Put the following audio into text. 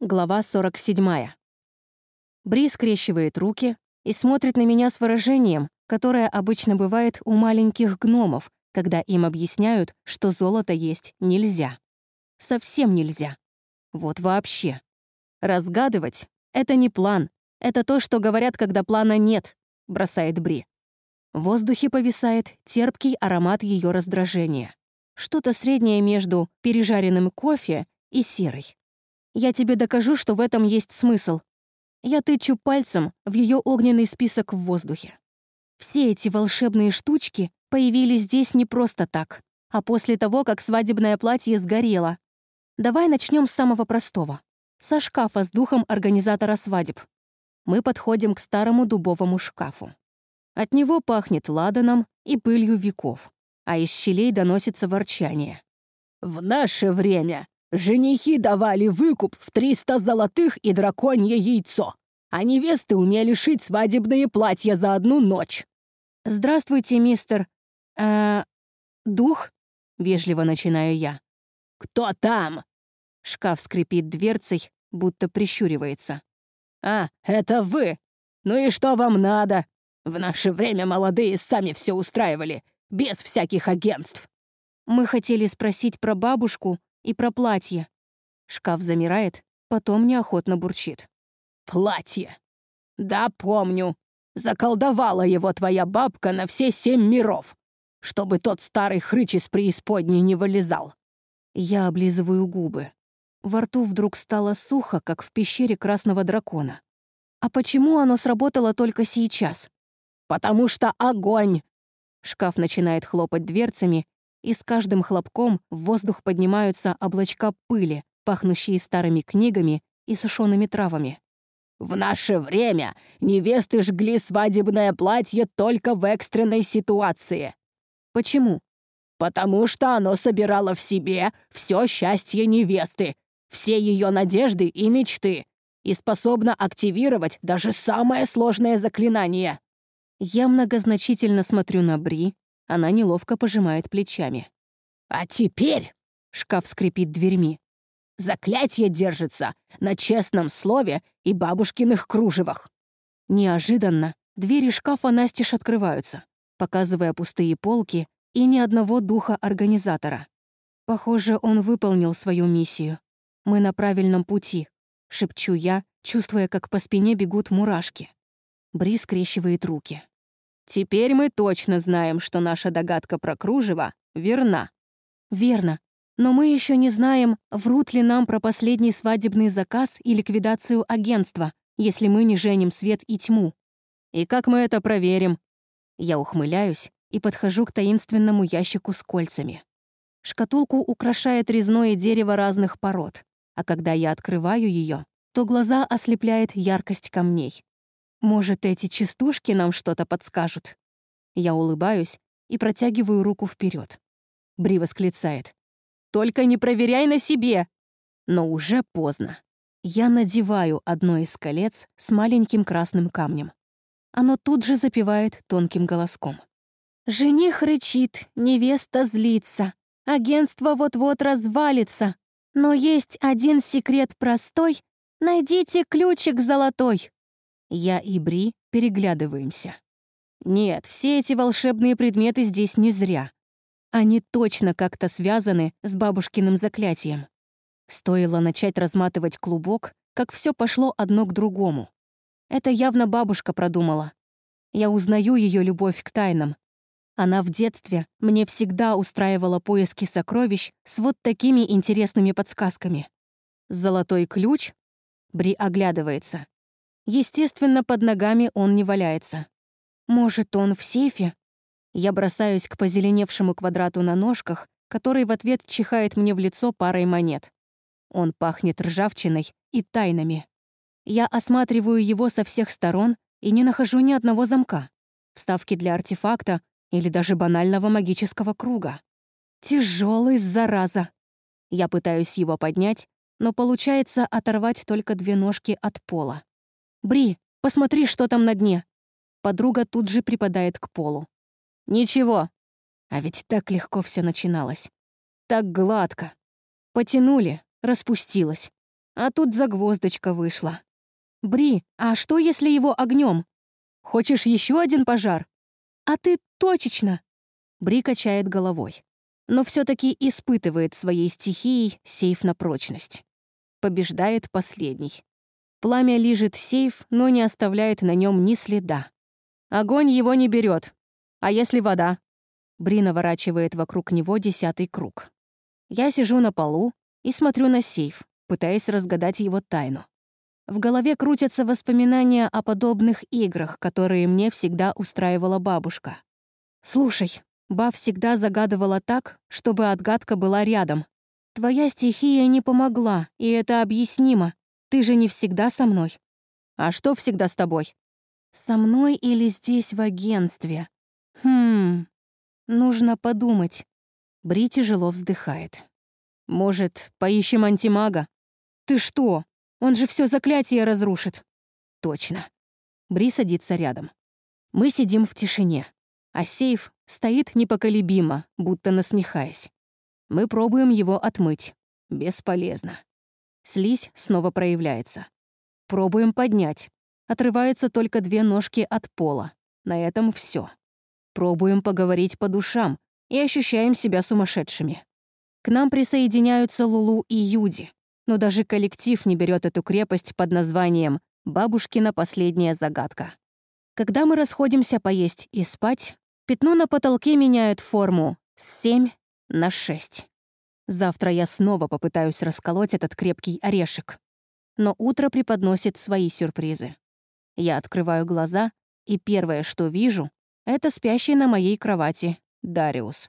Глава 47. Бри скрещивает руки и смотрит на меня с выражением, которое обычно бывает у маленьких гномов, когда им объясняют, что золото есть нельзя. Совсем нельзя. Вот вообще. Разгадывать — это не план. Это то, что говорят, когда плана нет, бросает Бри. В воздухе повисает терпкий аромат ее раздражения. Что-то среднее между пережаренным кофе и серой. Я тебе докажу, что в этом есть смысл. Я тычу пальцем в ее огненный список в воздухе. Все эти волшебные штучки появились здесь не просто так, а после того, как свадебное платье сгорело. Давай начнем с самого простого. Со шкафа с духом организатора свадеб. Мы подходим к старому дубовому шкафу. От него пахнет ладаном и пылью веков, а из щелей доносится ворчание. «В наше время Женихи давали выкуп в 300 золотых и драконье яйцо, а невесты умели шить свадебные платья за одну ночь. «Здравствуйте, мистер... э дух?» — вежливо начинаю я. «Кто там?» Шкаф скрипит дверцей, будто прищуривается. «А, это вы? Ну и что вам надо? В наше время молодые сами все устраивали, без всяких агентств». Мы хотели спросить про бабушку, и про платье. Шкаф замирает, потом неохотно бурчит. «Платье! Да, помню. Заколдовала его твоя бабка на все семь миров, чтобы тот старый хрыч из преисподней не вылезал». Я облизываю губы. Во рту вдруг стало сухо, как в пещере красного дракона. А почему оно сработало только сейчас? «Потому что огонь!» Шкаф начинает хлопать дверцами, и с каждым хлопком в воздух поднимаются облачка пыли, пахнущие старыми книгами и сушеными травами. «В наше время невесты жгли свадебное платье только в экстренной ситуации». «Почему?» «Потому что оно собирало в себе все счастье невесты, все ее надежды и мечты, и способно активировать даже самое сложное заклинание». Я многозначительно смотрю на Бри, она неловко пожимает плечами. «А теперь...» — шкаф скрипит дверьми. «Заклятие держится на честном слове и бабушкиных кружевах». Неожиданно двери шкафа настежь открываются, показывая пустые полки и ни одного духа-организатора. Похоже, он выполнил свою миссию. Мы на правильном пути, шепчу я, чувствуя, как по спине бегут мурашки. Бри скрещивает руки. Теперь мы точно знаем, что наша догадка про кружево верна. Верно. Но мы еще не знаем, врут ли нам про последний свадебный заказ и ликвидацию агентства, если мы не женим свет и тьму. И как мы это проверим? Я ухмыляюсь и подхожу к таинственному ящику с кольцами. Шкатулку украшает резное дерево разных пород, а когда я открываю ее, то глаза ослепляет яркость камней. Может, эти частушки нам что-то подскажут? Я улыбаюсь и протягиваю руку вперед. Бри восклицает. «Только не проверяй на себе!» Но уже поздно. Я надеваю одно из колец с маленьким красным камнем. Оно тут же запевает тонким голоском. «Жених рычит, невеста злится, агентство вот-вот развалится, но есть один секрет простой — найдите ключик золотой». Я и Бри переглядываемся. Нет, все эти волшебные предметы здесь не зря. Они точно как-то связаны с бабушкиным заклятием. Стоило начать разматывать клубок, как все пошло одно к другому. Это явно бабушка продумала. Я узнаю ее любовь к тайнам. Она в детстве мне всегда устраивала поиски сокровищ с вот такими интересными подсказками. Золотой ключ? Бри оглядывается. Естественно, под ногами он не валяется. Может, он в сейфе? Я бросаюсь к позеленевшему квадрату на ножках, который в ответ чихает мне в лицо парой монет. Он пахнет ржавчиной и тайнами. Я осматриваю его со всех сторон и не нахожу ни одного замка, вставки для артефакта или даже банального магического круга. Тяжелый зараза. Я пытаюсь его поднять, но получается оторвать только две ножки от пола. «Бри, посмотри, что там на дне!» Подруга тут же припадает к полу. «Ничего!» А ведь так легко все начиналось. Так гладко. Потянули, распустилось. А тут загвоздочка вышла. Бри, а что, если его огнем? Хочешь еще один пожар? А ты точечно. Бри качает головой. Но все таки испытывает своей стихией сейф на прочность. Побеждает последний. Пламя лижет сейф, но не оставляет на нем ни следа. Огонь его не берет. А если вода? Бри наворачивает вокруг него десятый круг. Я сижу на полу и смотрю на сейф, пытаясь разгадать его тайну. В голове крутятся воспоминания о подобных играх, которые мне всегда устраивала бабушка. «Слушай, Ба всегда загадывала так, чтобы отгадка была рядом. Твоя стихия не помогла, и это объяснимо. Ты же не всегда со мной. А что всегда с тобой? Со мной или здесь в агентстве? Хм, нужно подумать. Бри тяжело вздыхает. Может, поищем антимага? Ты что? Он же все заклятие разрушит. Точно. Бри садится рядом. Мы сидим в тишине, а сейф стоит непоколебимо, будто насмехаясь. Мы пробуем его отмыть. Бесполезно. Слизь снова проявляется. Пробуем поднять. Отрываются только две ножки от пола. На этом все. Пробуем поговорить по душам и ощущаем себя сумасшедшими. К нам присоединяются Лулу и Юди, но даже коллектив не берет эту крепость под названием «Бабушкина последняя загадка». Когда мы расходимся поесть и спать, пятно на потолке меняет форму с 7 на 6. Завтра я снова попытаюсь расколоть этот крепкий орешек. Но утро преподносит свои сюрпризы. Я открываю глаза, и первое, что вижу, это спящий на моей кровати Дариус.